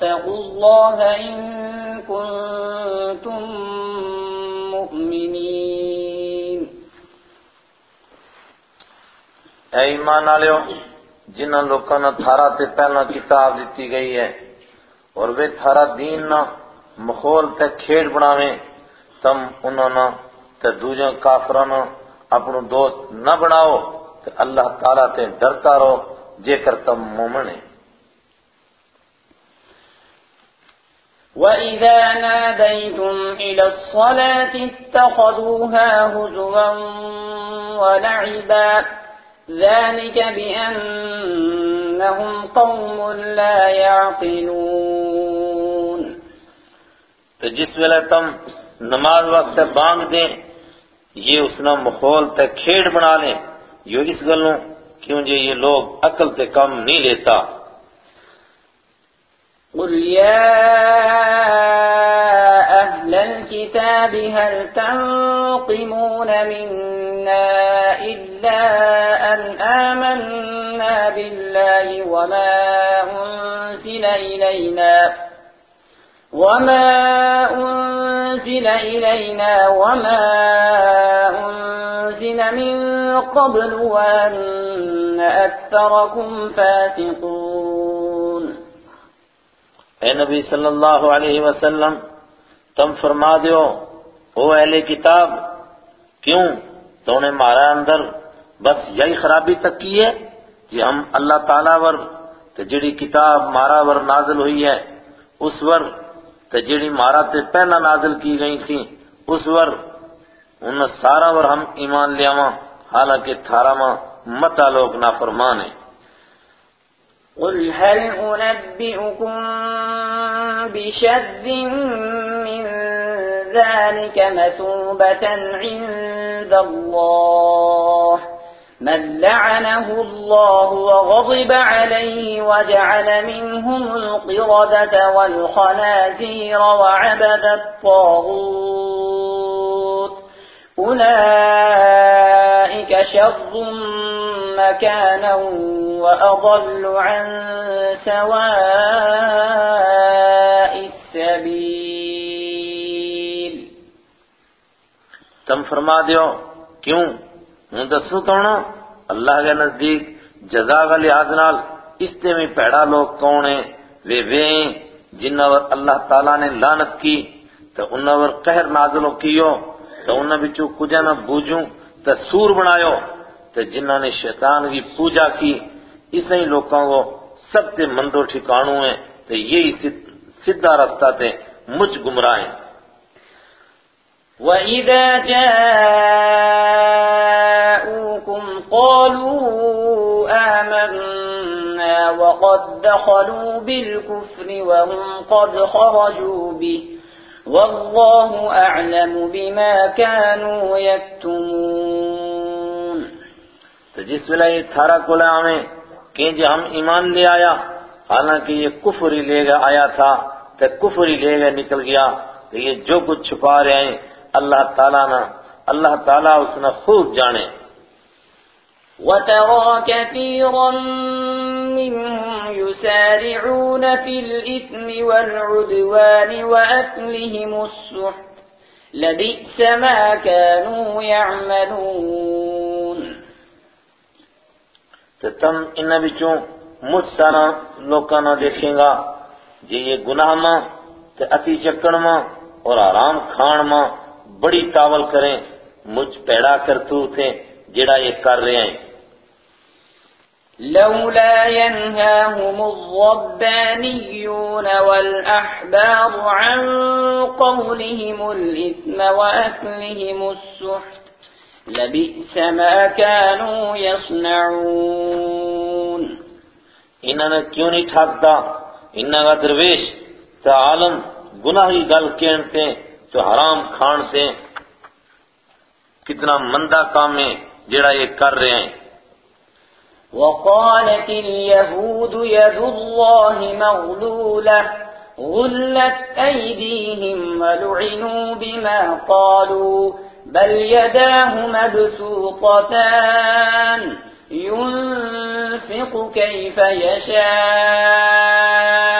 واتقوا الله إن كنتم مؤمنين. اے ایمان آلیو جنہاں لوکاں نہ تھارا تے پہلا کتاب دیتی گئی ہے، اور وہ تھارا دین نہ مخول تے کھیڑ بناویں تم انہوں نے تے دوجہ کافرانوں اپنو دوست نہ بناؤ، تے اللہ تعالیٰ تے ڈرتا رہو، جے کر تم مومن ہیں۔ وَإِذَا نَادَيْتُمْ إِلَى الصَّلَاةِ اتَّخَذُوهَا هُزُوًا وَلَعِبًا ذَلِكَ بِأَنَّهُمْ قَوْمٌ لَا يَعْقِلُونَ تو جس ویلے تم نماز وقت بانگ دیں یہ اس نے مخول تے کھیڑ بنا لیں۔ یہ اس گلوں کیوں جے یہ لوگ عقل تے کم نہیں لیتا؟ قل يا الكتاب هل تنقمون منا إلا أن آمنا بالله وما أنزل إلينا وما أنزل إلينا وما أنزل من قبل وأن أكثركم فاسقون اے نبی صلی اللہ علیہ وسلم تم فرما دیو او اہل کتاب، کیوں؟ تو نے مارا اندر۔ بس یہی خرابی تک کی ہے کہ ہم اللہ تعالیٰ ور تے جڑی کتاب مارا ور نازل ہوئی ہے، اس ور تے جڑی مارا تے پہلا نازل کی گئی تھی، اس ور ان سارا ور ہم ایمان لیاواں حالانکہ تھارا ماں متا لوگ نافرمان ہیں۔ قل هل أنبئكم بشذ من ذلك مثوبة عند الله من لعنه الله وغضب عليه وجعل منهم القردة والخنازير وعبد الطاغوت أولئك شر مكانا وأضل عن سواء السبيل تم فرما دیو۔ کیوں؟ ہوں دسو کونا اللہ کے نزدیک جزا کا لحاظ نال استے میں پیڑا لوگ کون ہیں؟ وہ وہ ہیں جنہ ور اللہ تعالیٰ نے لعنت کی تو انہ ور قہر نازلو کیو۔ تو انہ بچو کجا نہ بوجھوں تو سور بنایو۔ تو جنہ نے شیطان کی پوجا کی اسے ہی لوگوں کو سب تے مندو ٹھکانوں ہیں۔ تو یہی سدھا رستہ تے مجھ گمراہ ہیں۔ وَإِذَا جَاءُوكُمْ قَالُوا آمَنَّا وَقَدْ دَخَلُوا بِالْكُفْرِ وَهُمْ قَدْ خَرَجُوا بِهِ وَاللَّهُ أَعْلَمُ بِمَا كَانُوا يَكْتُمُونَ تو جس ویلے یہ تھارا کولے آمیں کہ جے ہم ایمان لے آیا، حالانکہ یہ کفر ہی لے گا آیا تھا تو کفر ہی لے گا نکل گیا تو یہ جو کچھ چھپا رہے ہیں اللہ تعالیٰ نہ اللہ تعالیٰ اس نے خوب جانے۔ وَتَرَى كَثِيرًا مِّنْهُمْ يُسَارِعُونَ فِي الْإِثْمِ وَالْعُدْوَانِ وَأَكْلِهِمُ السُّحْتَ لَبِئْسَ مَا كَانُوا يَعْمَلُونَ۔ تو تم انہ بچوں مجھ سارا لوکاں نہ دیکھیں گا جے یہ گناہ ماں تے اتی چکن ماں اور آرام کھان ماں۔ بڑی تاول کریں مجھ پیڑا کرتو تھے جڑا یہ کر رہے ہیں۔ لولا ينهاهم الربانيون والأحبار عن قولهم الإثم وأكلهم السحت لبئس ما كانوا يصنعون۔ انہوں نے کیوں نہیں ٹھاکتا؟ انہوں کا درویش تو عالم گناہی گل کہتے تو حرام کھانتے کتنا مندہ کام ہے جڑا یہ کر رہے ہیں۔ وقالت اليهود يد الله مغلولة، غلت أيديهم ولعنوا بما قالوا، بل يداه مبسوطتان، ينفق كيف يشاء.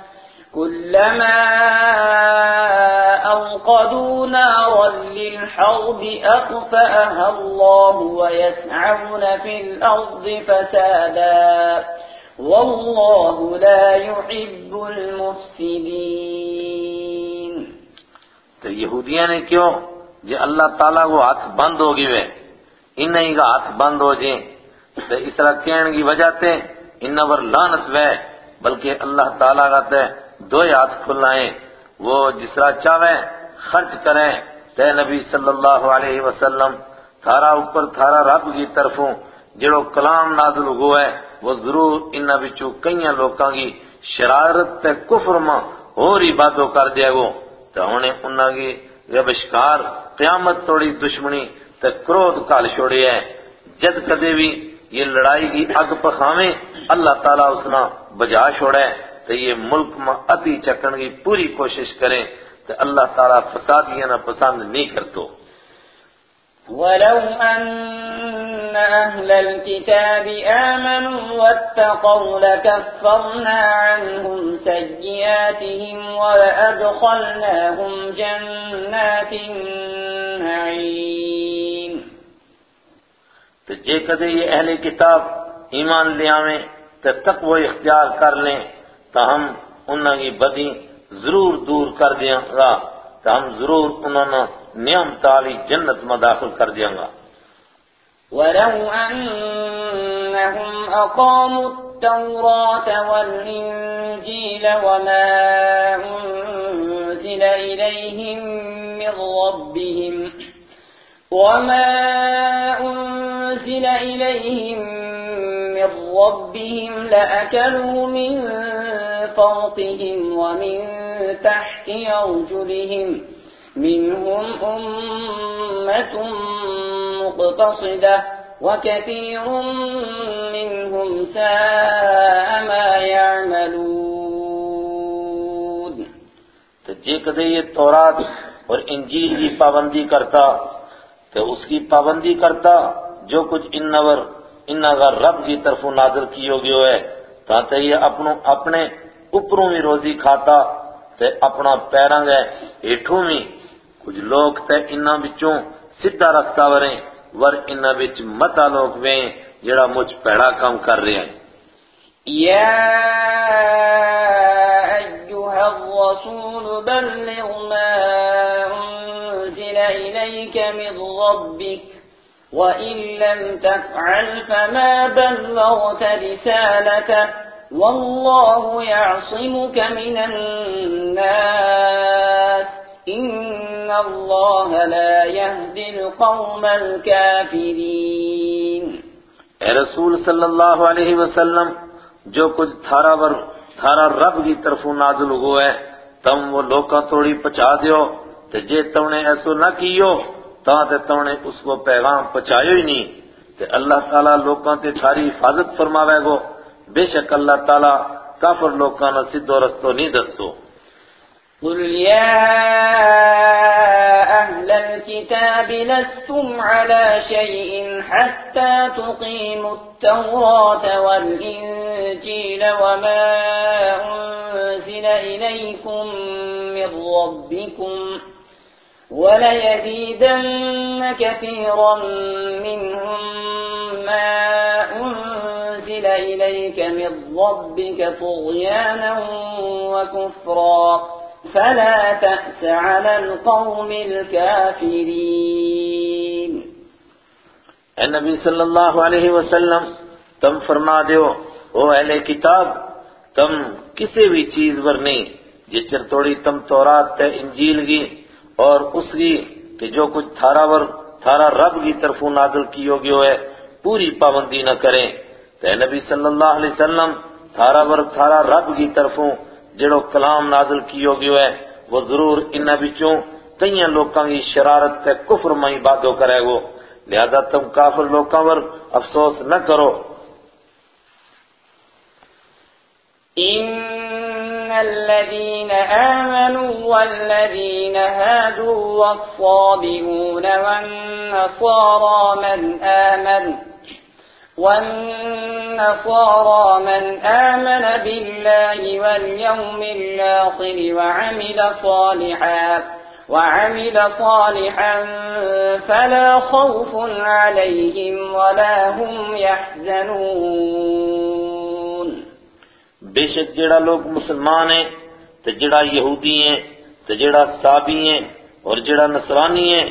كلما أوقدوا نارا للحرب أطفأها الله ويسعون في الأرض فسادا. والله لا يحب المفسدين. تو یہودیاں نے کیوں؟ جی اللہ تعالیٰ کو ہاتھ بند ہو گئے انہیں کا ہاتھ بند ہو جائیں. تو اس طرح کہنے کی وجہ تے انہ پر لانت وے، بلکہ اللہ تعالیٰ کا تے دو ہاتھ کھلائیں، وہ جس طرح چاہے خرچ کریں۔ تے نبی صلی اللہ علیہ وسلم، تھارا اوپر تھارا رب کی طرفوں جڑو کلام نازل ہوئے، وہ ضرور انہ بچو کئیاں لوکاں کی شرارت تے کفر ماں اور عبادو کر دیا گو۔ تو انہیں انہ کی وبشکار قیامت توڑی دشمنی تے کرود کال چھوڑی ہے۔ جد کدے بھی یہ لڑائی کی اگ پخاویں، اللہ تعالیٰ اسنا بجا چھوڑے تو یہ ملک میں اتی چکن کی پوری کوشش کریں تو اللہ تعالیٰ فسادیاں نہ پسند نہیں کرتو۔ ولو أن أهل الكتاب آمنوا واتقوا لكفرنا عنهم سيئاتهم ولأدخلناهم جنات النعيم۔ تو جے کدے یہ اہل کتاب ایمان لے آویں تو تقوی اختیار کر لیں تو ہم انہوں کی بدی ضرور دور کر دیں گا تو ہم ضرور انہوں نے نعم تعالی جنت میں داخل کر دیں گا ولو أنهم أقاموا التوراة والإنجيل وما أنزل إليهم من ربهم وما أنزل إليهم من ربهم لأكلوا من فوقهم ومن تحت أرجلهم منهم أمة مقتصدة وكثير منهم ساء ما يعملون جے کدے یہ تورات اور انجیل کی پابندی کرتا تو اس کی پابندی کرتا جو کچھ انور انگا رب کی طرف نازل کیو گیو ہے تاکہ یہ اپنوں اپنے اوپروں بھی روزی کھاتا تے اپنا پیراں گئے ایٹھوں بھی کچھ لوگ تے انہاں بچوں سدھا رستہ وریں، ور انہاں بچ متا لوگ ویں جڑا مجھ پیڑا کام کر رہے ہیں۔ يا أيها الرسول بلغ ما أنزل إليك من ربك وإن لم تفعل فما بلغت رسالته والله يعصمك من الناس إن الله لا يهدي القوم الكافرين. اے رسول صلی اللہ علیہ وسلم، جو کچھ تھارا ور تھارا رب کی طرف نازل ہوئے، تم وہ لوکاں توڑی پچا دیو، تے جے تم نے ایسو نہ کیو تا تے تم نے اس کو پیغام پچایو ہی نہیں۔ تے اللہ تعالیٰ لوکاں تے تھاری حفاظت فرماوے گو۔ بے شک اللہ تعالیٰ کافر لوکاں نہ سدھو رستو نہیں دستو قل يا أهل الكتاب لستم على شيء حتى تقيموا التوراة والإنجيل وما أنزل إليكم من ربكم وليزيدن كثيرا منهم ما أنزل إليك من ربك طغيانا وكفرا. فلا تأس على القوم الكافرين. اے نبی صلی اللہ علیہ وسلم تم فرما دیو أو اہل کتاب تم کسی بھی چیز ور نہیں توڑی تم تورات تے انجیل گی اور اس کی کہ جو کچھ تھارا ور تھارا رب کی طرفوں نازل کیو گیو ہے، پوری پابندی نہ کریں۔ تے نبی صلی اللہ علیہ وسلم، تھارا ور تھارا رب کی طرفوں جڑو کلام نازل کیو گیو ہے، وہ ضرور انہاں بچوں کئی لوکاں کی شرارت تے کفر میں بادو کرے گو۔ لہذا تم کافر لوکاں ور افسوس نہ کرو۔ الذين آمنوا والذين هادوا والصابئون والنصارى من آمن والنصارى من آمن بالله واليوم الآخر وعمل صالحا وعمل صالحا فلا خوف عليهم ولا هم يحزنون بے شک جڑا لوگ مسلمان ہیں تو جڑا یہودی ہیں تو جڑا صابی ہیں اور جڑا نصرانی ہیں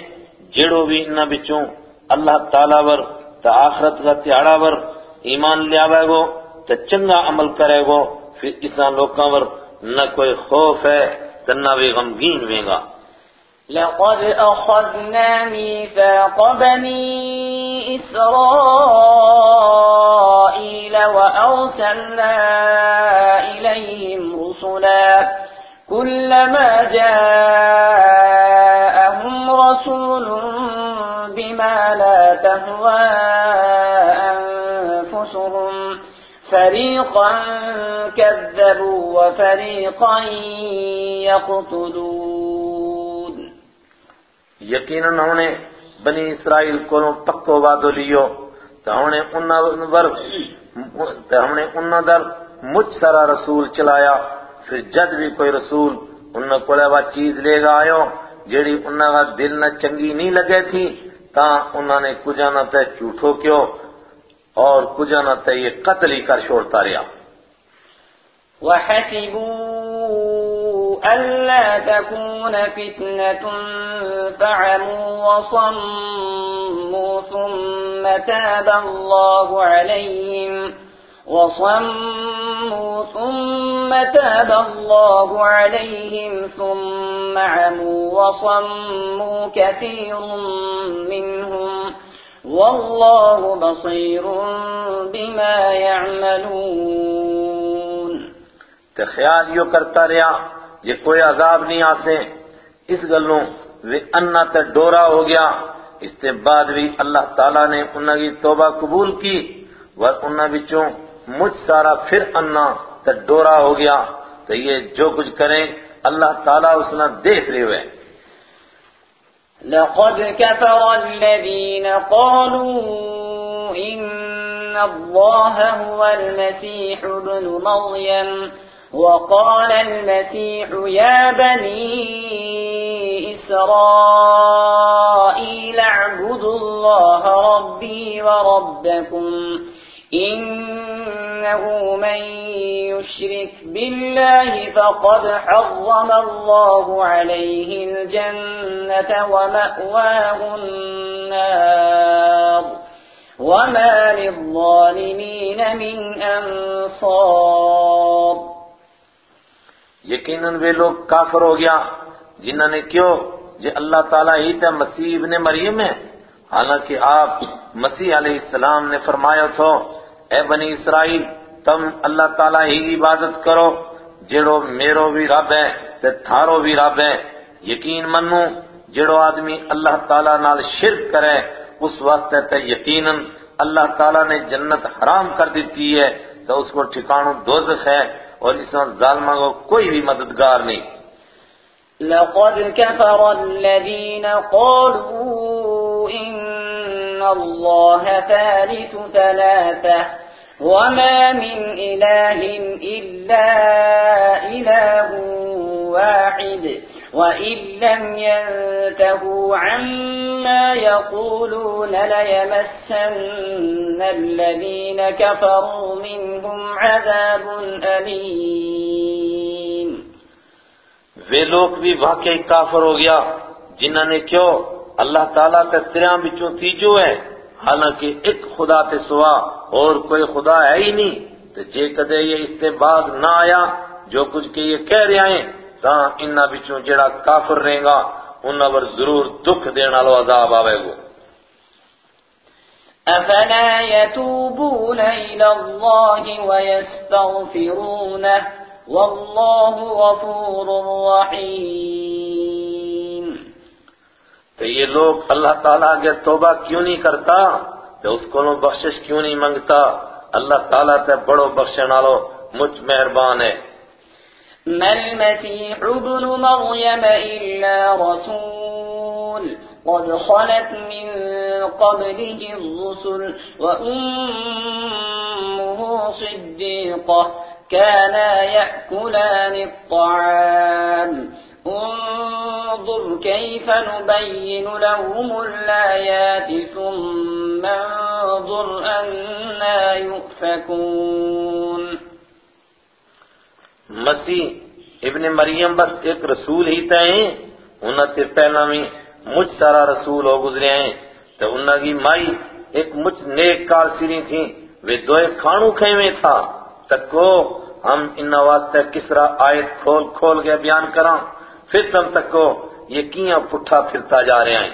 جڑو بھی انہاں بچوں اللہ تعالیٰ ور تا آخرت کا تیارا ور ایمان لیا گو تو چنگا عمل کرے گو، پھر اساں لوکاں ور نہ کوئی خوف ہے تو نہ بھی غمگین ہوئے گا۔ لقد أخذنا ميثاق بني إسرائيل وأرسلنا رسلا كلما جاءهم رسول بما لا تهوى أنفسهم. فريقا كذبوا وفريقا يقتلون. یقیناً ہم نے بنی اسرائیل کو پکو وعدو لیو، تو ہم نے انہاں نے انہاں در مجھ سارا رسول چلایا۔ پھر جد بھی کوئی رسول انہاں کو وہ چیز لے گا آئو جیڑی انہاں کا دل نہ چنگی نہیں لگے تھی، تا انہاں نے کجا نہ تے جھوٹو کیو اور کجا نہ تے یہ قتل ہی کر چھوڑتا رہا وحسبوا ألا تكون فتنة فعموا وصموا ثم تاب الله عليهم وصموا ثم تاب الله عليهم ثم عموا وصموا كثير منهم والله بصير بما يعملون تے خیال یو کرتا رہا یہ کوئی عذاب نہیں آسے اس گلوں وہ انا تے ڈورا ہو گیا۔ اس کے بعد بھی اللہ تعالیٰ نے انہاں کی توبہ قبول کی۔ اور انہاں بچوں مجھ سارا پھر انا تے ڈورا ہو گیا تو یہ جو کچھ کریں اللہ تعالیٰ اس نے دیکھ رہے ہوئے۔ لقد كفر الذين قالوا إن الله هو المسيح ابن مريم وقال المسيح يا بني إسرائيل اعبدوا الله ربي وربكم إنه من يشرك بالله فقد حرم الله عليه الجنة ومأواه النار وما للظالمين من أنصار۔ یقیناً وہ لوگ کافر ہو گیا۔ جنہوں نے کیوں؟ جو اللہ تعالیٰ ہی تھا مسیح ابن مریم ہے حالانکہ آپ مسیح علیہ السلام نے فرمایا تھو اے بنی اسرائیل، تم اللہ تعالیٰ ہی عبادت کرو، جڑو میرو بھی رب ہے تے تھارو بھی رب ہے۔ یقین منو، جڑو آدمی اللہ تعالیٰ نال شرک کرے، اس واسطے تے یقیناً اللہ تعالیٰ نے جنت حرام کر دیتی ہے تو اس کو ٹھکانو دوزخ ہے اور اس میں ظالمہ کو کوئی بھی مددگار نہیں۔ لقد كفر الذين قالوا إن الله ثالث ثلاثة. وما من إله إلا إله واحد وإن لم ينتهوا عما يقولون ليمسن الذين كفروا منهم عذاب أليم وہ لوگ بھی واقعی کافر ہو گیا جنہوں نے کیوں اللہ تعالیٰ کا تریاں بچوں تیجو ہے۔ حالانکہ ایک خدا تے سوا اور کوئی خدا ہے ہی نہیں۔ تو جے کدے یہ اس تے بعد نہ آیا، جو کچھ کہ یہ کہہ رہے ہیں، تاں انہاں بچوں جڑا کافر رہے گا، انہاں پر ضرور دکھ دینا لو عذاب آوے گو أفلا يتوبون إلى الله ويستغفرونه والله غفور رحيم تو یہ لوگ اللہ تعالیٰ کے توبہ کیوں نہیں کرتا؟ تو اس کو بخشش کیوں نہیں منگتا اللہ تعالیٰ تے بڑو بخشن والو مجھ مہربان ہے۔ ما المسيح ابن مريم إلا رسول، قد خلت من قبله الرسل وأمه صديقة، كانا يأكلان الطعام۔ انظر كيف نبين لهم الآيات ثم انظر أنا يؤفكون. مسیح ابن مریم بس ایک رسول ہی تے ہیں، انہاں تے پہلا میں مجھ سارا رسول ہو گزرے ہیں۔ تو انہاں کی مائی ایک مجھ نیک کار سری تھی، وہ دوئے کھانو کھائے تھا۔ تکو ہم ان واسطے کس طرح آیت کھول کھول کے بیان کراں۔ پھر تم تکو یہ کیاں پٹھا پھرتا جا رہے ہیں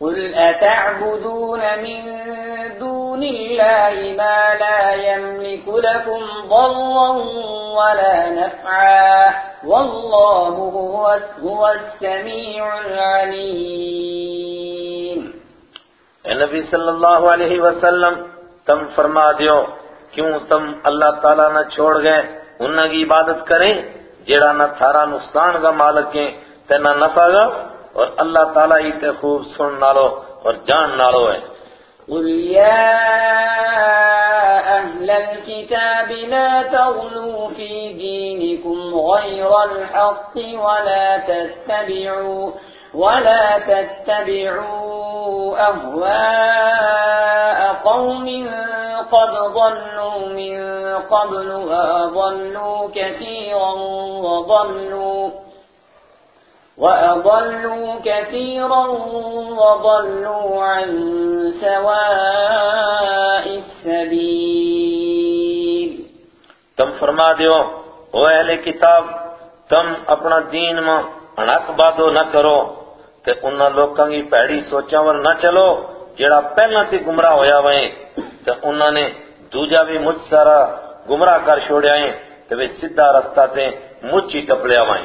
قل أتعبدون من دون الله ما لا يملك لكم ضرا ولا نفعا والله هو, هو السميع العليم۔ اے نبی صلی اللہ علیہ وسلم تم فرما دیو کیوں تم اللہ تعالیٰ نہ چھوڑ گئے؟ انہاں کی عبادت کریں؟ جیڑا نہ تھارا نقصان کا مالک ہے تے نہ نفع گا اور اللہ تعالیٰ ہی تے خوب سن نالو اور جان نالو ہے۔ قل يا أهل الكتاب لا تغلوا في دينكم غير الحق ولا تتبعوا ولا تتبعوا أهواء قوم قد ضلوا من قبل وأضلوا كثيرا وضلوا وأضلوا كثيرا وضلوا عن سواء السبيل تم فرما دیو او اہل کتاب، تم اپنا دین ماں انک بادو نہ کرو۔ تے انہاں لوکاں کی پیڑی سوچاں ور نہ چلو جڑا پہلا تے گمراہ ہویا وے تے انہاں نے دوجا بھی مجھ سارا گمراہ کر چھوڑیا ہے تے وہ سیدھا رستہ تے مجھ ہی ٹپڑیا وے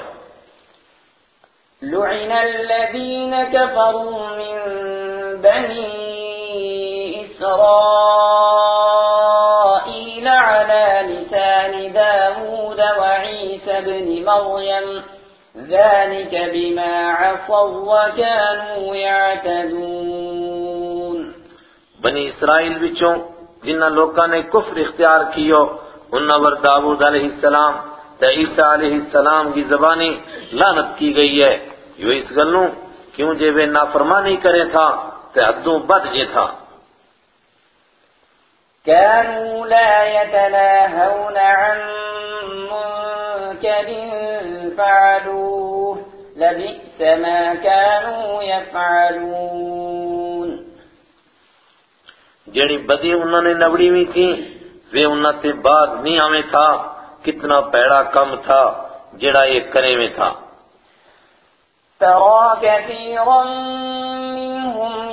لعن الذين كفروا من بني إسرائيل على لسان داود وعيسى بن مريم ذلك بما عصوا وكانوا يعتدون. بنی اسرائیل بچوں جنہ لوکاں نے کفر اختیار کیو انہاں ور داود علیہ السلام تے عیسیٰ علیہ السلام کی زبانی لعنت کی گئی ہے۔ یہ اس گلوں کیوں جے وہ نافرمانی کرے تھا تے حدوں بد جے تھا۔ كانوا لا يتناهون عن منكر فعلوه لبئس ما كانوا يفعلون. جڑی بدی انہوں نے نبڑی ہوئی تھی وہ انہوں تے بعد نہیں آمیں تھا کتنا پیڑا کم تھا جڑا یہ کرے میں تھا۔ ترى كثيرا منهم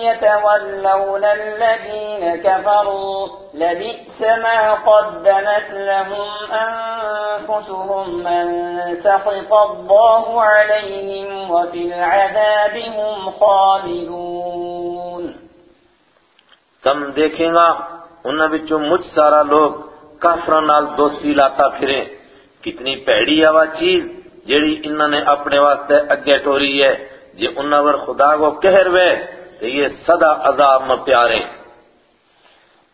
يتولون الذين كفروا، لبئس ما قدمت لهم أنفسهم أن سخط الله عليهم وفي العذاب هم خالدون. تم دیکھیں گا انہاں بچوں مجھ سارا لوگ کافران نال دوستی لاتا پھرے۔ کتنی پیڑی آوا چیز جیڑی انہوں نے اپنے واسطے اگے ٹوری ہے، جے انہوں ور خدا کو کہر وے۔ یہ صدا عذاب میں پیارے۔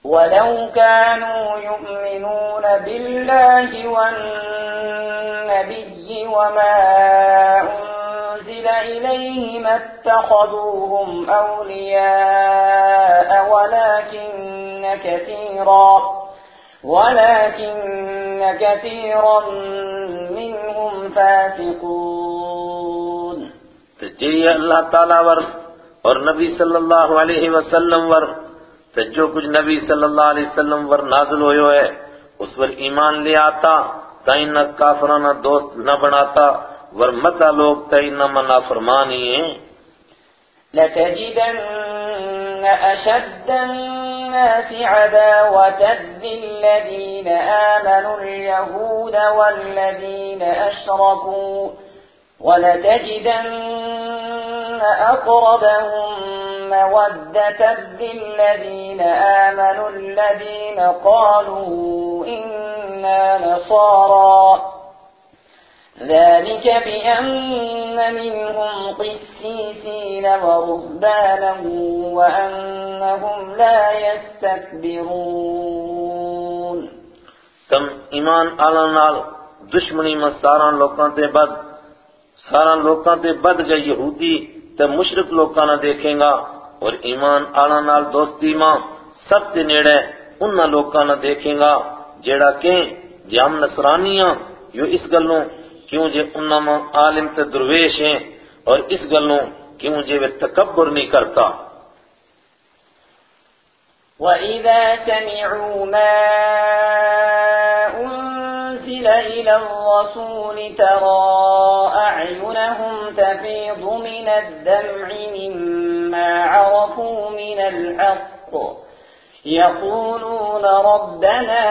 ولو كانوا يؤمنون بالله والنبي وما أنزل إليه ما اتخذوهم أولياء ولكن كثيرا ولكن كثيرا منهم فاسقون۔ تو جی اللہ تعالیٰ ور اور نبی صلی اللہ علیہ وسلم ور، تے جو کچھ نبی صلی اللہ علیہ وسلم ور نازل ہوئے ہے اس پر ایمان لے آتا تائیں نہ کافرانہ دوست نہ بناتا، ور متا لوگ تائیں نہ منا فرمانی ہیں۔ لتجدن أشد الناس عداوة للذين آمنوا اليهود والذين أشركوا ولتجدن أقربهم مودة للذين آمنوا الذين قالوا إنا نصارى. ذلك بأن منهم قسيسين ورهبانا وأنهم لا يستكبرون. تم نال دشمنی میں سارا لوکاں تے بد سارا لوکاں تے بد گئے یہودی تے مشرق لوکاں نہ دیکھیں گا اور ایمان آلان نال دوستی ماں سب تے نیڑے انہاں لوکاں نہ دیکھیں گا جیڑا کہیں جے ہم نصرانیاں یو اس گلوں کیوں جے انہاں ماں عالم تے درویش ہیں اور اس گلوں کیوں جے وہ تکبر نہیں کرتا۔ وَإِذَا سَمِعُوا مَا إِلَى الرَّسُولِ تَرَى أَعْيُنَهُمْ تَفِيضُ مِنَ الدَّمْعِ مِمَّا عَرَفُوا مِنَ الْحَقِّ؟ يَقُولُونَ رَبَّنَا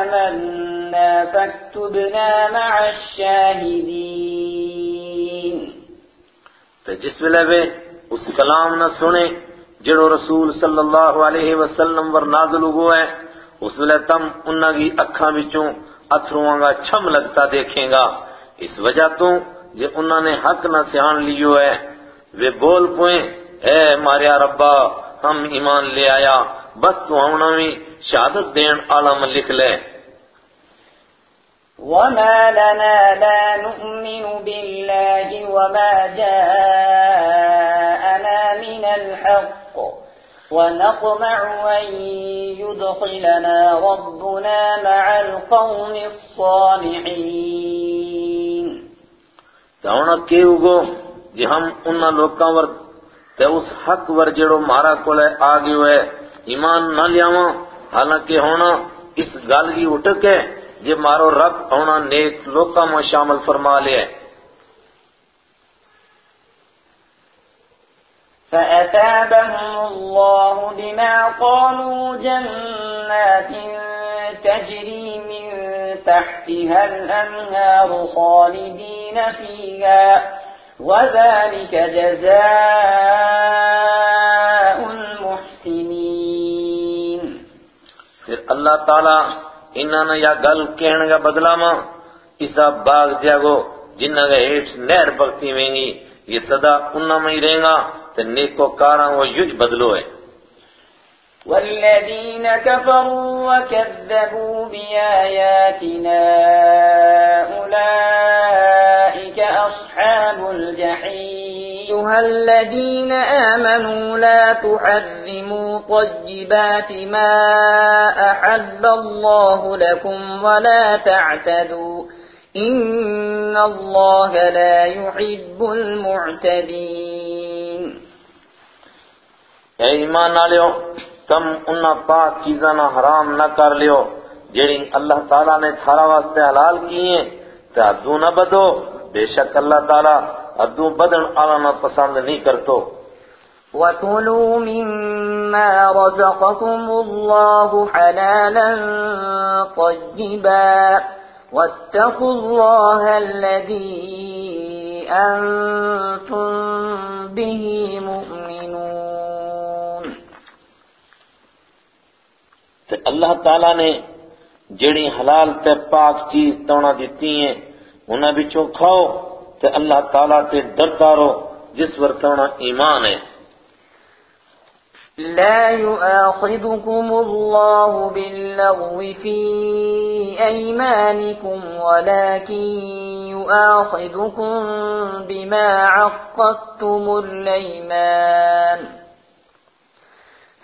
آمَنَّا فَاكْتُبْنَا مَعَ الشَّاهِدِينَ. تے جس ویلے وے اس کلام نہ سنے جڑو رسول صلی اللہ علیہ وسلم ور نازل ہوئے ہے اس ویلے تم انہاں کی اکھاں وچوں اتھرواں گا چھم لگتا دیکھیں گا۔ اس وجہ تو جے انہاں نے حق نہ سیان لیو ہے۔ وہ بول پوئیں، اے ماریا ربا، ہم ایمان لے آیا۔ بس تو ہونا بھی شہادت دین عالم لکھ لے۔ وما لنا لا نؤمن بالله وما جاءنا من الحق ونطمع أن يدخلنا ربنا مع القوم الصالحين. تے ہن کی ہوگو جے ہم انہاں لوکاں ور تے اس حق ور جڑو مارا کولے آ گیو ہے ایمان نہ لیاواں حالانکہ ہونا اس گل کی اٹک ہے جے مارو رب ہونا نیک لوکاں میں شامل فرما لے فأتابهم الله بما قالوا جنات تجري من تحتها الأنهار خالدين فيها، وذلك جزاء المحسنين. پھر اللہ تعالیٰ انہاں نے یا گل کہنے کا بدلہ ماں اسا باغ دیا گو جنہاں کے ہیٹ نہر بگتی ہوئیں گی یہ صدا انہاں میں ہی رہیں گا۔ تو نیکو کاراں وہ یج بدلو ہے۔ والذين كفروا وكذبوا بآياتنا أولئك أصحاب الجحيم أيها الذين آمنوا لا تحرموا طيبات ما أحل الله لكم ولا تعتدوا۔ إن الله لا يحب المعتدين اے ایمان نہ لیو تم انہاں پاک چیزاں نہ حرام نہ کر لیو جیڑی اللہ تعالیٰ نے تھارا واسطے حلال کی ہیں، تے ادو نہ بدو بے شک اللہ تعالیٰ ادو بدن آنا نہ پسند نہیں کرتو۔ وكلوا مما رزقكم الله حلالا طيبا واتقوا الله الذي أنتم به مؤمنون۔ تے اللہ تعالیٰ نے جڑی حلال تے پاک چیز تونا دیتی ہیں انہاں بچوں کھاؤ تے اللہ تعالیٰ تے ڈرتا رہو جس ور تونا ایمان ہے لا يؤاخذكم الله باللغو في أيمانكم ولكن يؤاخذكم بما عقدتم الأيمان.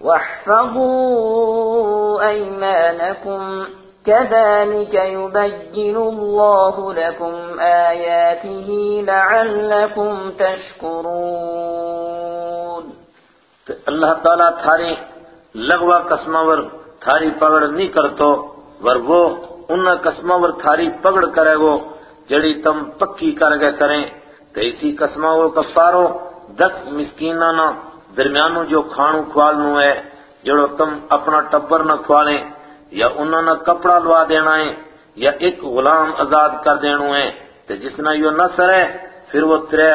واحفظوا أيمانكم. كذلك يبين الله لكم آياته لعلكم تشكرون. اللہ تعالیٰ تھاری لغوا قسمور تھاری پگڑ نہیں کرتو، ور وہ ان قسمور تھاری پگڑ کرے گو، جڑی تم پکی کر گئے کریں۔ تو اسی قسمور کفارو، دس مسکینانا درمیانو جو کھانو کھوالنو ہے، جڑو تم اپنا ٹبر نہ کھوالیں، یا انہوں نے کپڑا لوا دینا ہے، یا ایک غلام آزاد کر دینو ہے تو جس نہ یہ نہ سرے پھر وہ ترے،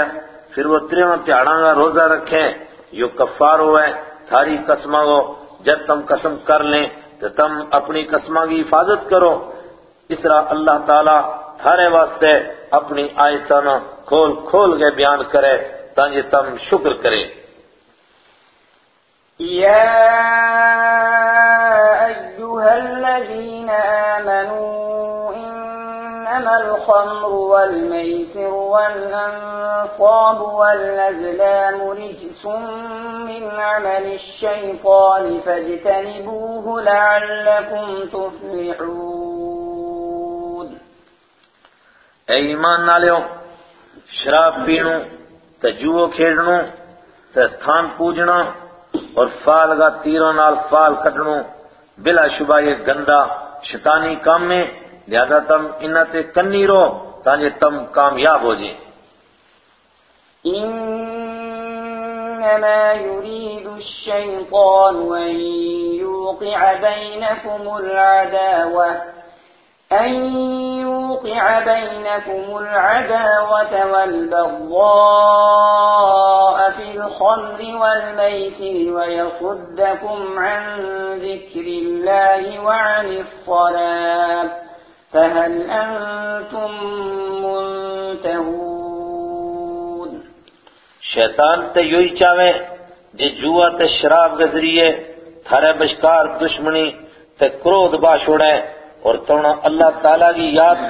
پھر وہ ترے میں پیاڑاں گا روزہ رکھے یہ کفار ہوئے تھاری قسمہ ہو، جب تم قسم کر لیں تو تم اپنی قسمہ کی حفاظت کرو۔ اس طرح اللہ تعالیٰ تھارے واسطے اپنی آیتان کھول کھول کے بیان کرے تاکہ تم شکر کرے يا أيها الذين آمنوا إنما الخمر والميسر والأنصاب والأزلام رجس من عمل الشيطان فاجتنبوه لعلكم تفلحون. ایمان نالیو شراب پینو تجوو کھیڑنو تستھان پوجنا اور فال کا تیروں نال فال کٹنو بلا شبہ یہ گندا شیطانی کام میں، لہذا تم انہ تے کنی رو تاکہ تم کامیاب ہو جائیں إنما يريد الشيطان أن يوقع بينكم العداوة أن يوقع بينكم العداوة والبغضاء في الخمر والميسر ويصدكم عن ذكر الله وعن الصلاة فهل أنتم منتهون شیطان تے یوہی چاہے جے جوا تے شراب کے ذریعے تھارے بشکار دشمنی تے کرودھ با چھوڑے اور تونا اللہ تعالیٰ کی یاد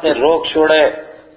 تے روک شوڑے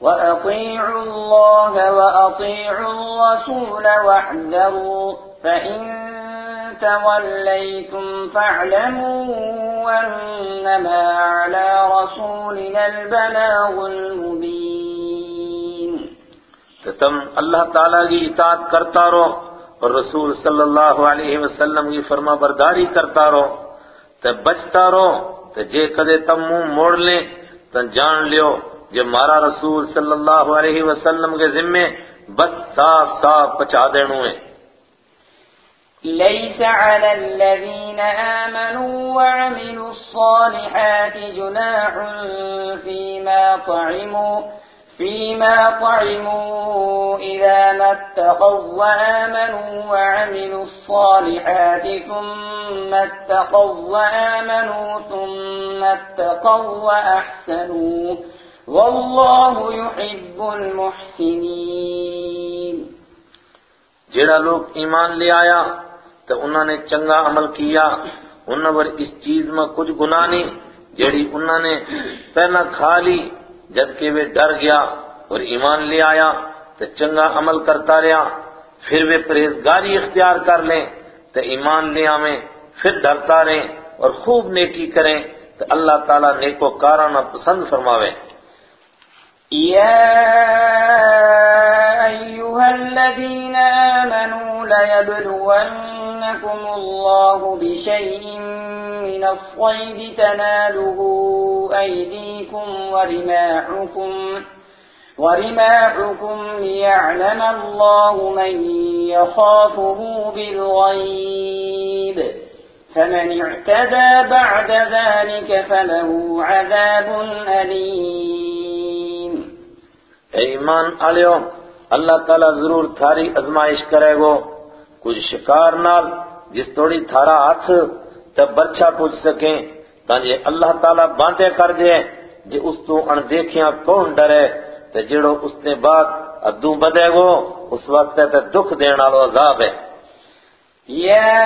وأطيعوا الله وأطيعوا الرسول واحذروا فإن توليتم فاعلموا أنما على رسولنا البلاغ تم اللہ تعالیٰ کی اطاعت کرتا رہو اور رسول صلی اللہ علیہ وسلم کی فرما برداری کرتا رہو۔ تو بچتا رہو تو جے کدے تم منہ موڑ لیں تو جان لیو جو مارا رسول صلی اللہ علیہ وسلم کے ذمے بس صاف صاف پچا دینو ہے۔ ليس على الذين آمنوا وعملوا الصالحات جناح فيما طعموا۔ فيما طعموا إذا ما اتقوا وآمنوا وعملوا الصالحات ثم اتقوا وآمنوا ثم اتقوا وأحسنوا والله يحب المحسنين. جڑا لوگ ایمان لے آیا تو انہوں نے چنگا عمل کیا انہوں پر اس چیز میں کچھ گناہ نہیں جڑی انہوں نے پہنا کھا لی جبکہ وہ ڈر گیا اور ایمان لے آیا تو چنگا عمل کرتا رہا، پھر وہ پرہیزگاری اختیار کر لیں تو ایمان لے آویں، پھر ڈرتا رہیں اور خوب نیکی کریں تو اللہ تعالیٰ نیکو کارانہ پسند فرماوے يا أيها الذين آمنوا ليبلونكم الله بشيء من الصيد تناله أيديكم ورماحكم ورماحكم ليعلم الله من يخافه بالغيب فمن اعتدى بعد ذلك فله عذاب أليم اے ایمان آلیو، اللہ تعالیٰ ضرور تھاری ازمائش کرے گو۔ کچھ شکار نال جس توڑی تھارا ہاتھ تب برچھا پوچھ سکیں، تانجے اللہ تعالیٰ باندے کر دے جے اس تو اندیکھیاں کون ڈرے، تے جڑو اس نے بعد ادوں بدے گو، اس وقت تے دکھ دینا لو عذاب ہے۔ يا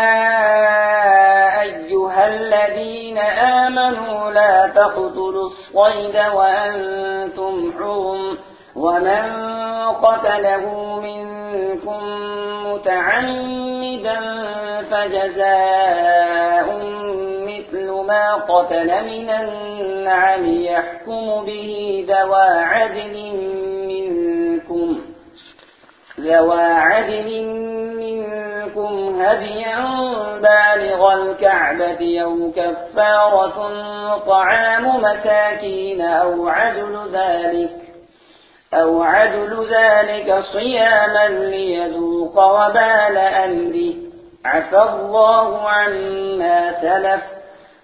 أيها الذين آمنوا لا تقتلوا الصيد وأنتم حرم۔ ومن قتله منكم متعمدا فجزاء مثل ما قتل من النعم يحكم به ذوى عدل منكم. ذوى عدل منكم هديا بالغ الكعبة أو كفارة طعام مساكين أو عدل ذلك. أو عدل ذلك صياما ليذوق وبال أمره عفى الله عما سلف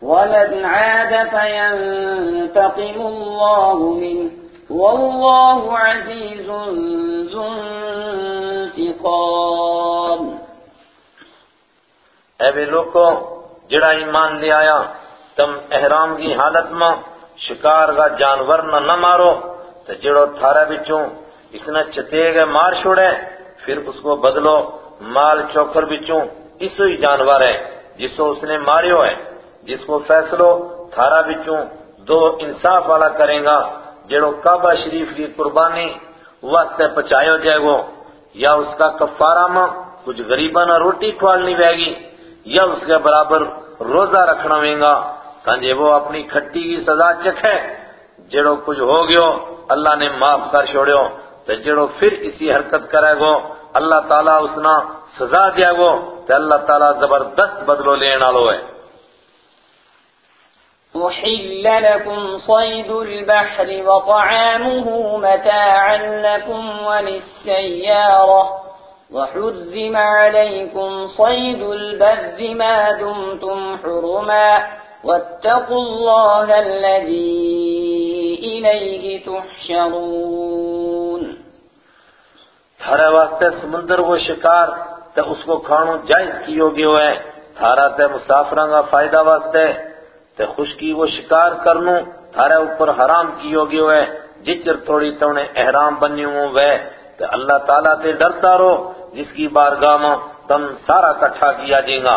ولن عاد فينتقم الله منه والله عزيز ذو انتقام اے بے لوگو جڑا ایمان لے آیا، تم احرام کی حالت میں شکار کا جانور نہ نہ مارو۔ تو جڑو تھارا بچوں اس نے چتے گئے مار چھوڑے، پھر اس کو بدلو مال چوکر بچوں اس ہی جانور ہے جس کو اس نے ماریو ہے۔ جس کو فیصلو تھارا بچوں دو انصاف والا کریں گا، جڑو کعبہ شریف کی قربانی واسطے پچایو جائے گو۔ یا اس کا کفارہ ماں کچھ غریبانہ روٹی کھوالنی بے گی، یا اس کے برابر روزہ رکھنا گا تانجے وہ اپنی کھٹی کی سزا چکھے، جڑو کچھ ہو گیو اللہ نے معاف کر چھوڑیو تو جڑو پھر اسی حرکت کرے گو، اللہ تعالیٰ اسنا سزا دیا گو تو اللہ تعالیٰ زبردست بدلو لینا لو ہے۔ أحل لكم صيد البحر وطعامه متاعا لكم وللسيارة وحزم عليكم صيد البر ما دمتم حرما واتقوا الله الذي إليه تحشرون. تھارے واسطے سمندر وہ شکار تے اس کو کھانو جائز کیو گئے ہوئے. تھارا تے مسافران کا فائدہ واسطے تے خشکی وہ شکار کرنو تھارے اوپر حرام کیو گئے ہوئے. جچر تھوڑی تونے احرام بنی ہوں وے تے اللہ تعالیٰ تے ڈرتا رو جس کی بارگاہ میں تم سارا کٹھا کیا جائیں گا.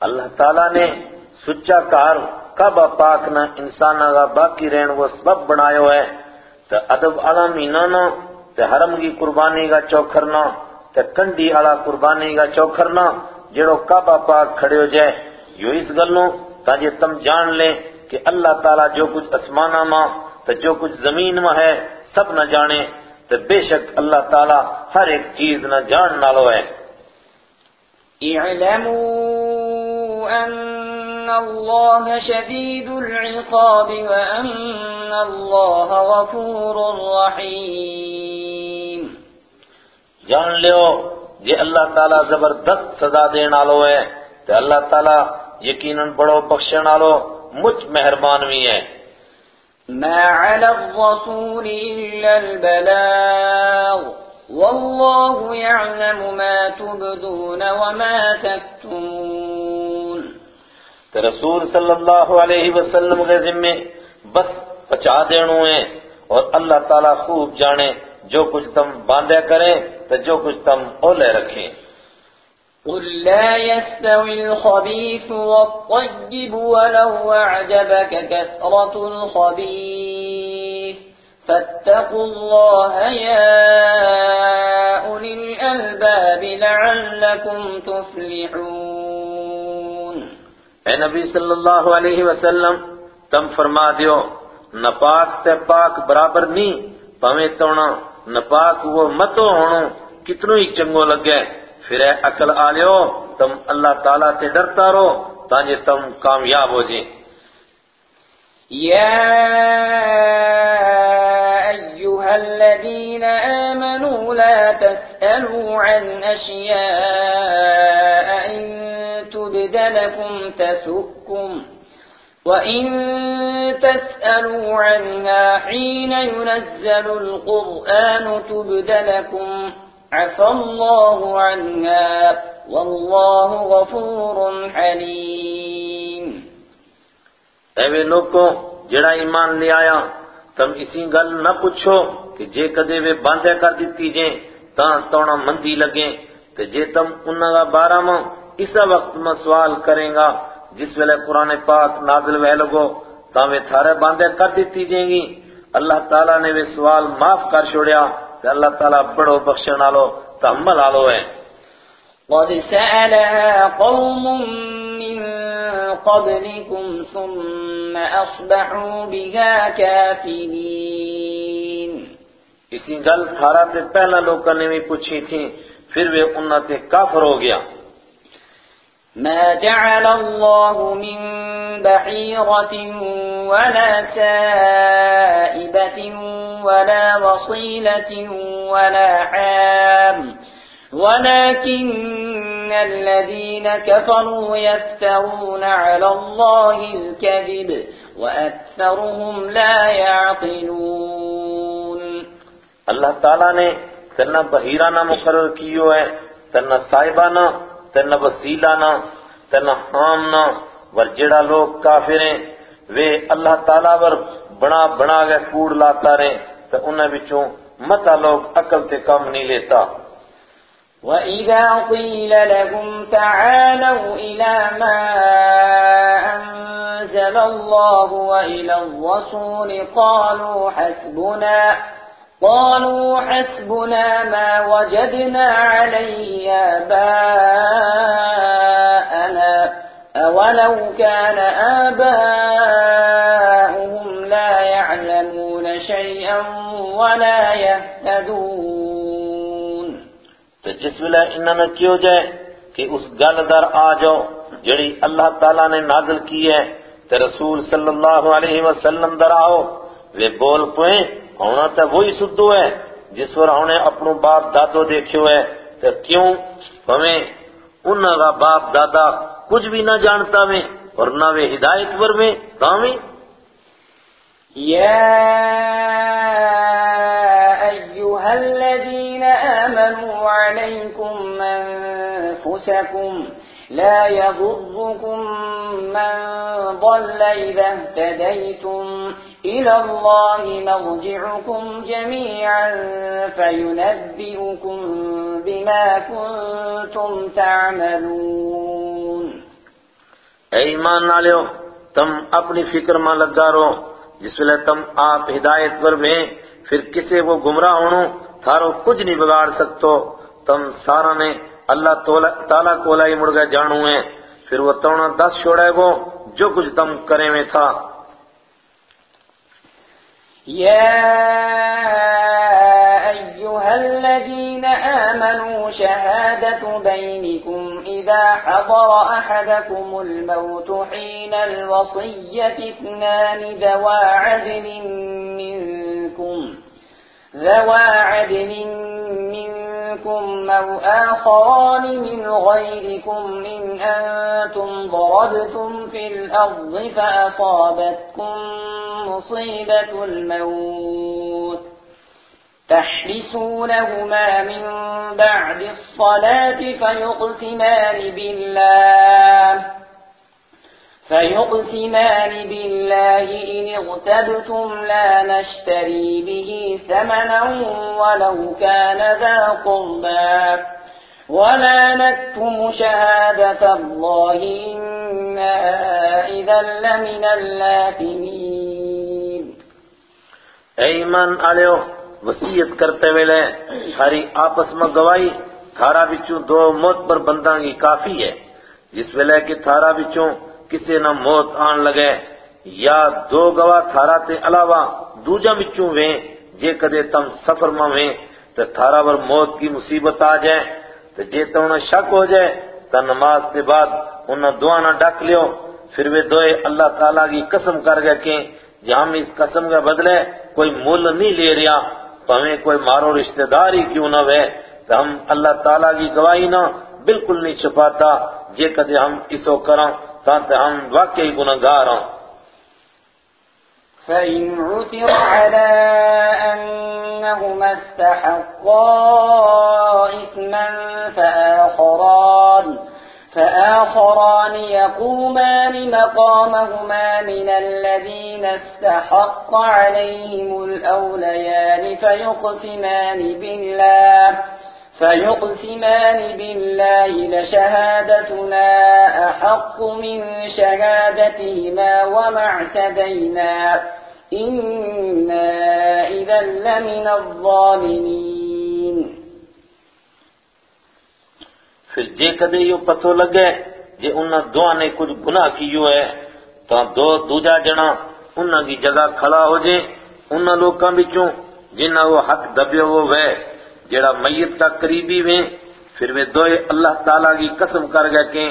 اللہ تعالیٰ نے سچا کار کب پاک نہ انسان کا باقی رہن وہ سبب بنایو ہے۔ تو ادب علا مینانا تو حرم کی قربانی کا چوکھرنا تو کنڈی علا قربانی کا چوکھرنا جڑو کعبہ پاک کھڑے ہو جائے۔ یو اس گلوں تاجے تم جان لیں کہ اللہ تعالیٰ جو کچھ اسمانہ ماں تو جو کچھ زمین میں ہے، سب نہ جانے۔ تو بے شک اللہ تعالیٰ ہر ایک چیز نہ جان نالو ہے۔ اعلموا أن الله شديد العقاب وأن الله غفور رحيم۔ جان لیو یہ اللہ تعالیٰ زبردست سزا دین آلو ہے تو اللہ تعالیٰ یقیناً بڑو بخشن آلو مجھ مہربان بھی ہے۔ ما على الرسول إلا البلاغ والله يعلم ما تبدون وما تكتمون۔ رسول صلی اللہ علیہ وسلم کے ذمے بس پچا دینو ہیں اور اللہ تعالیٰ خوب جانے جو کچھ تم باندھے کریں تو جو کچھ تم اولے رکھیں۔ قل لا يستوي الخبيث والطيب ولو أعجبك كثرة الخبيث. فاتقوا الله يا أولي الألباب لعلكم تفلحون. اے نبی صلی اللہ علیہ وسلم، تم فرما دیو نہ پاک تے پاک برابر نہیں پویں تونا نہ پاک وہ متو ہونو کتنو ہی چنگو لگے۔ پھر اے عقل آلیو، تم اللہ تعالیٰ تے ڈرتا رو تاکہ تم کامیاب ہو جائیں يا أيها الذين آمنوا لا تسألوا عن أشياء إن لكم تسؤكم وإن تسألوا عنها حين ينزل القرآن تبد لكم عفى الله عنها والله غفور حليم اے وے لوگوں جڑا ایمان لے آیا، تم اسی گل نہ پوچھو کہ جے کدے وے باندھے کر دیتی جیں، تاں تونا مندی لگیں، تے جے تم انہاں دا بارہ ماں اس وقت میں سوال کریں گا جس ویلے قرآن پاک نازل وے لگو تاں وے تھارے باندھے کر دیتی جیں گی۔ اللہ تعالیٰ نے وہ سوال معاف کر چھوڑیا کہ اللہ تعالیٰ بڑو بخشن آلو تحمل آلو ہے۔ قد سألها قوم من قبلكم ثم أصبحوا بها كافرين۔ اسی گل تھارا تے پہلا لوگوں نے بھی پوچھی تھی پھر وہ انہاں تے کافر ہو گیا۔ ما جعل الله من بحيرة ولا سائبة ولا وصيلة ولا حام ولكن الذين كفروا يفترون على الله الكذب وأكثرهم لا يعقلون اللہ تعالیٰ نے تنہ بحیرہ نہ مقرر کیو ہے تنہ صاحبہ نہ تنہ وسیلہ نہ تنہ حام نہ، ور جڑا لوگ کافر ہیں وہ اللہ تعالیٰ ور بنا بنا گئے کوڑ لاتا رہے، تو انہیں بچوں متا لوگ عقل تے کم نہیں لیتا۔ وَإِذَا قِيلَ لَهُمْ تَعَالَوْا إِلَى مَا أَنزَلَ اللَّهُ وَإِلَى الرَّسُولِ قَالُوا حَسْبُنَا قالوا حسبنا ما وجدنا عليه آباءنا أولو كان آباؤهم لا يعلمون شيئا ولا يهتدون. تو جس ویلے انہوں نے کیوں جائے کہ اس گل در آ جاؤ جڑی اللہ تعالیٰ نے نازل کی ہے تے رسول صلی اللہ علیہ وسلم در آؤ، وہ بول پوئیں ہونا تو وہی سدھو ہے، جس پر انہیں اپنو باپ دادو دیکھے ہوئے تو کیوں؟ ہمیں انہوں کا باپ دادا کچھ بھی نہ جانتا میں اور نہ وہ ہدایت پر میں کامیں يا أيها الذين آمنوا عليكم أنفسكم لا يضركم من ضل إذا اهتديتم إلى الله مرجعكم جميعا فينبئكم بما كنتم تعملون. اے ایمان نالیو تم اپنی فکر میں لگا رہو جس ویلے تم آپ ہدایت پر میں پھر کسے وہ گمراہ ہونو، تھارو کچھ نہیں بگاڑ سکتو، تم سارا نے اللہ تعالیٰ کو لائی مڑ گئے جانو ہے پھر وہ تونا دس چھوڑے گو، جو کچھ تم کرے میں تھا۔ يا أيها الذين آمنوا شهادة بينكم إذا حضر أحدكم الموت حين الوصية اثنان ذوى عدل منكم ذوى عدل منكم أو آخران من غيركم إن أنتم ضربتم في الأرض فأصابتكم مصيبة الموت تحرسونهما من بعد الصلاة فيقسمان بالله فيقسمان بالله إن اغتبتم لا نشتري به ثمنا ولو كان ذا قربا ولا نكتم شهادة الله إنا إذا لمن اللاثمين اے ایمان آلیو وسیعت کرتے ویلے ہری آپس میں گواہی، تھارا بچوں دو موت پر بنداں کی کافی ہے۔ جس ویلے کہ تھارا بچوں کسے نہ موت آن لگے، یا دو گواہ تھارا تے علاوہ دوجا بچوں ویں جے کدے تم سفر میں ویں تو تھارا پر موت کی مصیبت آ جائے تو جے تو شک ہو جائے تو نماز کے بعد انہاں دعا نہ ڈک لیو۔ پھر وہ دوئے اللہ تعالیٰ کی قسم کر گئے کہ جی ہم اس قسم کے بدلے کوئی مول نہیں لے رہا تو ہمیں کوئی مارو رشتہ دار ہی کیوں نہ ہوئے تو ہم اللہ تعالیٰ کی گواہی نہ بالکل نہیں چھپاتا، جے کدے ہم اسو کروں تاکہ ہم واقعی گناہگار ہوں فإن عثر على أنهما استحقا إثما فآخران فآخران يقومان مقامهما من الذين استحق عليهم الأوليان فيقسمان بالله فيقسمان بالله لشهادتنا أحق من شهادتهما وما اعتدينا إنا إذا لمن الظالمين۔ پھر جے کدے یہ پتو لگے جے انہاں دعا نے کچھ گناہ کیو ہے تو دو دوجا جنا انہاں کی جگہ کھڑا ہو جے، انہاں لوکاں بچوں جنہاں وہ حق دبے وہ وے جڑا میت کا قریبی وے پھر وہ دوئے اللہ تعالیٰ کی قسم کر گئے کہ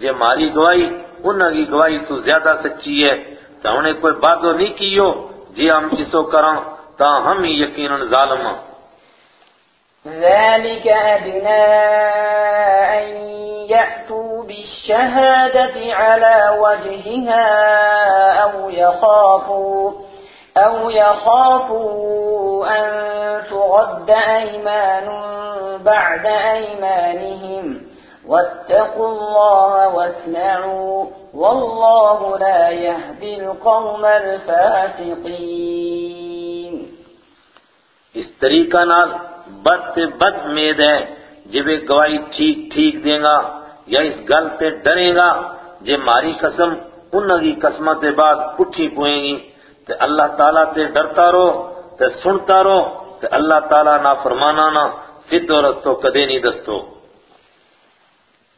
جے ماری گواہی، انہاں کی گواہی تو زیادہ سچی ہے تو انہیں کوئی باتوں نہیں کیو، جے ہم اسو کروں تا ہم ہی یقیناً ظالم ہوں ذلك أدنى أن يأتوا بالشهادة على وجهها أو يخافوا أو يخافوا أن تغد أيمان بعد أيمانهم واتقوا الله واسمعوا والله لا يهدي القوم الفاسقين. اس طریقہ نال بد تے بد مید ہے جب ایک گواہی ٹھیک ٹھیک دیں گا یا اس گل تے ڈرے گا جے ماری قسم انہوں کی قسمت بعد اٹھی پوئیں گی تے اللہ تعالیٰ تے ڈرتا رو تے سنتا رو تے اللہ تعالیٰ نہ فرمانا نہ سدھو رستو کدے نہیں دستو۔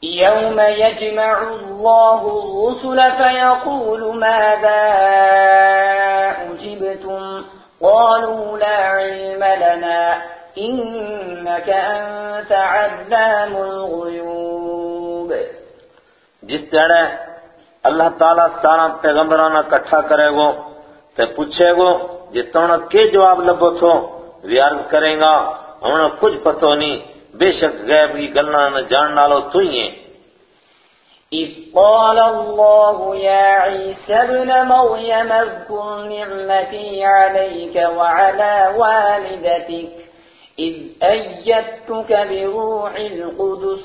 يوم يجمع الله الرسل فيقول ماذا أجبتم قالوا لا علم لنا إنك أنت علام الغيوب جس طرح اللہ تعالیٰ سارا پیغمبرانہ کٹھا کرے گو تے پوچھے گو جی تونا کے جواب لبو تھو، وی عرض کریں گا ہمیں کچھ پتو نہیں بے شک غیب کی گلنا نہ جان نالو تو ہی ہیں۔ إذ قال الله يا عيسى ابن مريم اذكر نعمتي عليك وعلى والدتك، إذ أيدتك بروح القدس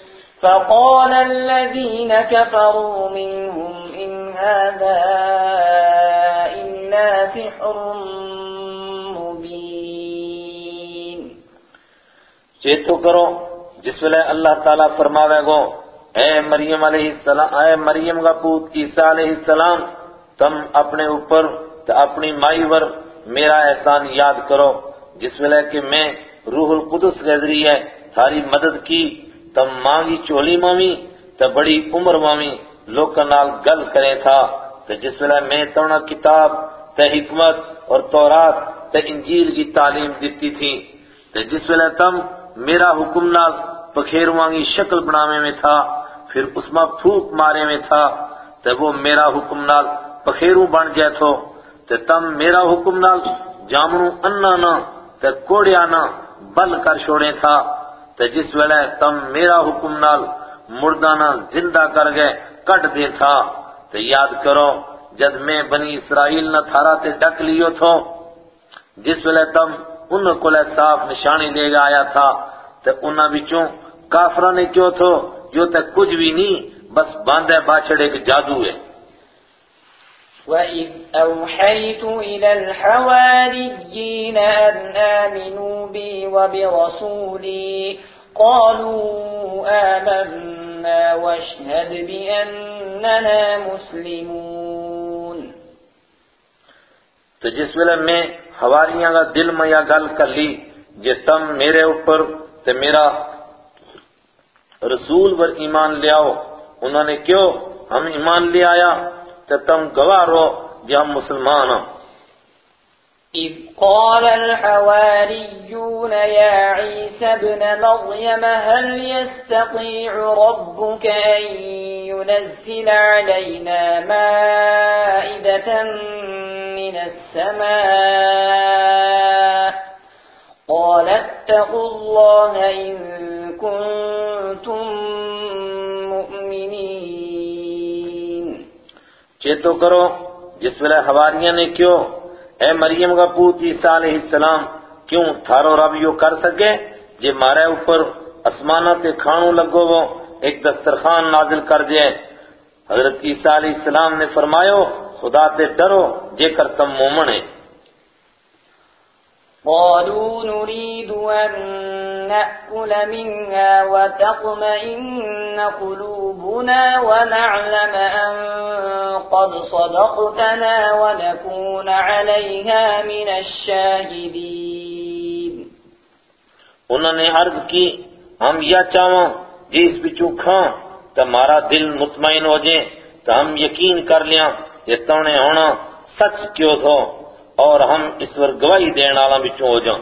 فقال الذين كفروا منهم إن هذا إلا سحر مبين. چیتو کرو، جس ویلے اللہ تعالیٰ فرماوے گو، اے مریم علیہ السلام، اے مریم کا پوت عیسیٰ علیہ السلام، تم اپنے اوپر تو اپنی مائی ور میرا احسان یاد کرو، جس ویلے کہ میں روح القدس کے ذریعے تھاری مدد کی تم مانگی چولی مامی تو بڑی عمر مامی لوگ نال گل کرے تھا۔ تو جس ویلے میں تونا کتاب، تے حکمت اور تورات، تے انجیل کی تعلیم دیتی تھی۔ تو جس ویلے تم میرا حکم نال پکھیرواں کی شکل بناوے میں تھا، پھر اس میں پھوک مارے میں تھا۔ تو وہ میرا حکم نال پکھیروں بن جائے تھو۔ تو تم میرا حکم نال جامنوں انا نہ تو کوڑیا نہ بل کر چھوڑے تھا۔ تو جس ویلے تم میرا حکم نال مردانہ زندہ کر گئے کٹ دے تھا۔ تو یاد کرو، جد میں بنی اسرائیل نہ تھارا تے ڈک لیو تھو، جس ویلے تم انہوں کو لے صاف نشانی لے گا آیا تھا، تے انہاں بچوں کافرہ نے کیوں تھو؟ جو تے کچھ بھی نہیں، بس باندھے باچڑے کے جادو ہے۔ وَإِذْ أَوْحَيْتُ إِلَى الْحَوَارِيِّينَ أَنْ آمِنُوا بِي وَبِرَسُولِي قَالُوا آمَنَّا وَاشْهَدْ بِأَنَّنَا مُسْلِمُونَ تو جس ویلے میں حواریاں کا دل میں یا گل کر لی، جے تم میرے اوپر تے میرا رسول پر ایمان لے انہوں نے کیوں ہم ایمان لے آیا؟ تے تم گواہ رو جے ہم مسلمان ہوں إذ قال الحواريون يا عيسى ابن مريم هل يستطيع ربك أن ينزل علينا مائدة من السماء؟ قال اتقوا الله إن كنتم مؤمنين. چیتو کرو، جس ویلے حواریاں نے کیوں؟ اے مریم کا پوت عیسیٰ علیہ السلام، کیوں تھارو رب یو کر سکے؟ جے مارے اوپر اسمانہ تے کھانو لگو وہ، ایک دسترخوان نازل کر دے۔ حضرت عیسیٰ علیہ السلام نے فرمایو خدا تے ڈرو، جے کر تم مومن ہیں۔ قالوا نريد أن نأكل منها وتطمئن قلوبنا ونعلم أن قد صدقتنا ونكون عليها من الشاهدين. انہوں نے عرض کی، ہم یا چاہوں، جس بچو کھاں تو ہمارا دل مطمئن ہو جائے، تو ہم یقین کر لیاں یہ تو نے ہونا سچ کیوں تھو اور ہم اس پر گواہی دین والا بچوں ہو جاؤں۔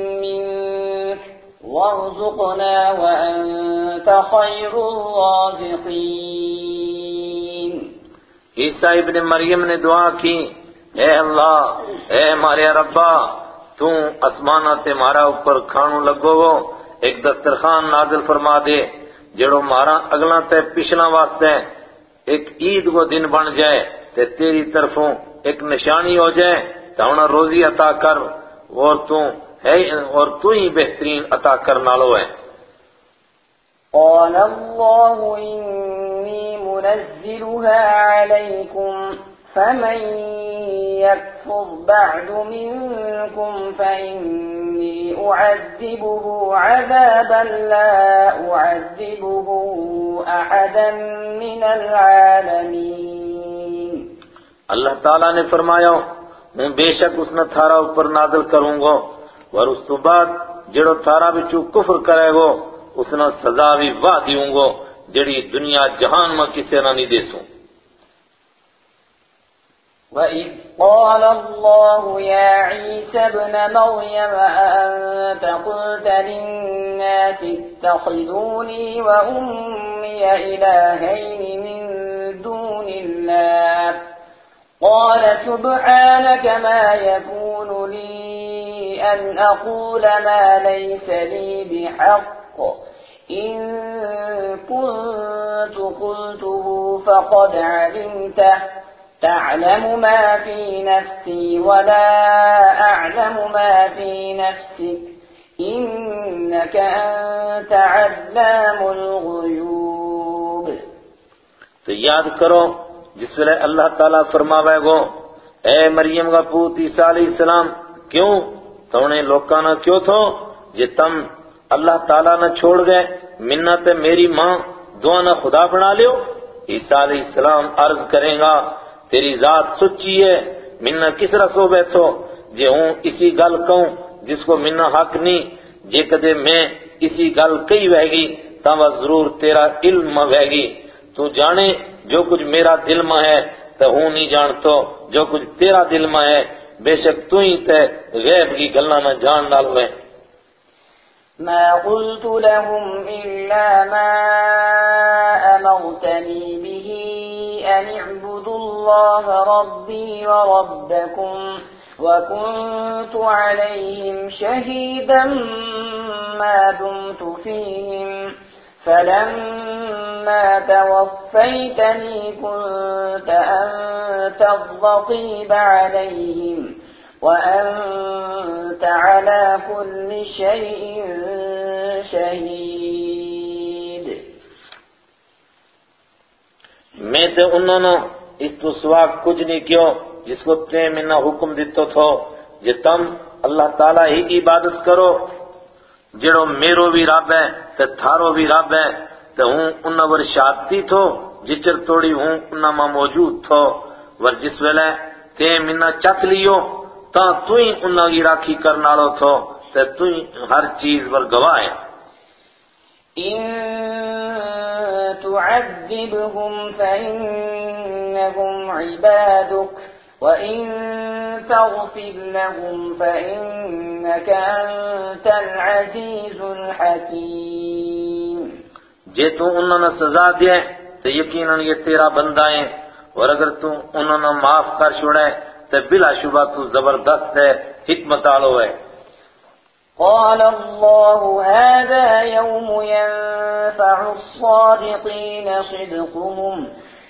وارزقنا وأنت خير الرازقين. عیسیٰ ابن مریم نے دعا کی، اے اللہ، اے ہمارے ربا، تو اسمانہ تے مارا اوپر کھانو لگو وہ ایک دسترخوان نازل فرما دے جڑو مارا اگلا تے پچھلا واسطے ایک عید کو دن بن جائے، تے تیری طرفوں ایک نشانی ہو جائے تو روزی عطا کر، اور تو ہے اور تو ہی بہترین عطا کرنا لو ہے۔ قال الله إني منزلها عليكم فمن يكفر بعد منكم فإني أعذبه عذابا لا أعذبه أحدا من العالمين۔ اللہ تعالیٰ نے فرمایا میں بے شک اس نے تھارا اوپر نازل کروں گا۔ اور اس تو بعد جڑو تھارا بچو کفر کرے گو، اس نے سزا بھی واہ دیوں گو، جڑی دنیا جہان میں کسے نہ نہیں دے سوں۔ وَإِذْ قَالَ اللَّهُ يَا عِيسَى ابْنَ مَرْيَمَ أَأَنْتَ قُلْتَ لِلنَّاسِ اتَّخِذُونِي وَأُمِّيَ إِلَٰهَيْنِ مِن دُونِ اللَّهِ قَالَ سُبْحَانَكَ مَا يَكُونُ لِي أَنْ أَقُولَ مَا لَيْسَ لِي بِحَقٍّ إِن كُنتُ قُلْتُهُ فَقَدْ عَلِمْتَهُ تعلم ما في نفسي ولا أعلم ما في نفسك إنك أنت علام الغيوب تو یاد کرو، جس ویلے اللہ تعالیٰ فرماوے گو، اے مریم کا پوت عیسیٰ علیہ السلام، کیوں تو انہیں لوکانا کیوں تھو؟ جے تم اللہ تعالیٰ نہ چھوڑ گئے منت میری ماں دعا نہ خدا بنا لیو؟ عیسیٰ علیہ السلام عرض کریں گا، تیری ذات سچی ہے منا کس رسو بیٹھو؟ جے ہوں اسی گل کہوں، جس کو منا حق نہیں جے کدے میں اسی گل کئی بہ گی، تاں وہ ضرور تیرا علم بہ گی۔ تو جانے جو کچھ میرا دل میں ہے تو ہوں نہیں جانتو، جو کچھ تیرا دل میں ہے۔ بے شک تو ہی تے غیب کی گلنا نہ جان ڈال میں ما قلت لهم إلا ما أمرتني به أن اعبدوا الله ربي وربكم وكنت عليهم شهيدا ما دمت فيهم. فلما توفيتني كنت أنت الرقيب عليهم وأنت على كل شيء شهيد. میں تے انہوں نے اس تو سوا کچھ نہیں کیوں جس کو تے میں حکم دیتو تھو جے اللہ تعالیٰ ہی عبادت کرو جڑو میرو بھی رب ہے تے تھارو بھی رب ہے تے ہوں انہاں ور شادتی تھو، جچر توڑی ہوں انہاں ماں موجود تھو۔ ور جس ویلے تے منہ چک لیو تا تو ہی انہاں کی راکھی کرنا لو تھو تے تو ہی ہر چیز ور گواہ ہے۔ إن تعذبهم فإنهم عبادك وإن تغفر لهم فإنك أنت العزيز الحكيم جے تو انہوں نے سزا دیا تو یقیناً یہ تیرا بندہ ہے اور اگر تو انہوں نے معاف کر چھوڑے تو بلا شبہ تو زبردست ہے حکمت آلو ہے۔ قال الله هذا يوم ينفع الصادقين صدقهم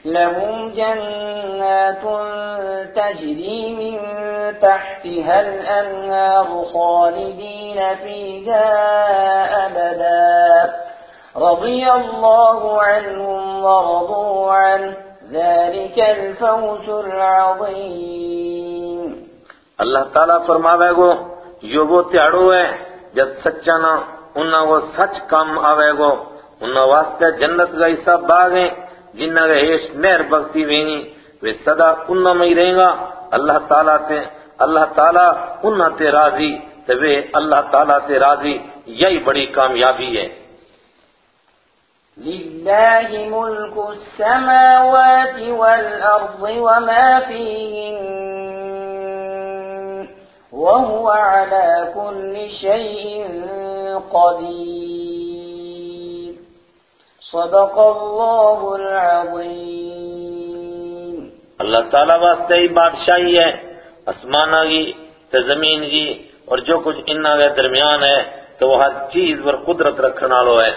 لهم جنات تجري من تحتها الأنهار خالدين فيها أبدا. رضي الله عنهم ورضوا عنه. ذلك الفوز العظيم. اللہ تعالیٰ فرماوے گو یہ وہ تیاڑو ہے، جب سچا نہ انہاں وہ سچ کام آوے گو، انہاں واسطے جنت کا حصہ باغ ہیں جنہاں کے ہیش نہر بگتی وینی وہ صدا انہاں میں ہی رہیں گا۔ اللہ تعالیٰ تے، اللہ تعالیٰ انہاں تے راضی، تے وہ اللہ تعالیٰ تے راضی، یہی بڑی کامیابی ہے۔ لله ملك السماوات والأرض وما فيهن وهو على كل شيء قدير صدق اللہ العظیم اللہ تعالیٰ واسطے ہی بادشاہی ہے اسمانہ کی تے زمین کی، اور جو کچھ انہاں کے درمیان ہے، تو وہ ہر چیز پر قدرت رکھنا لو ہے۔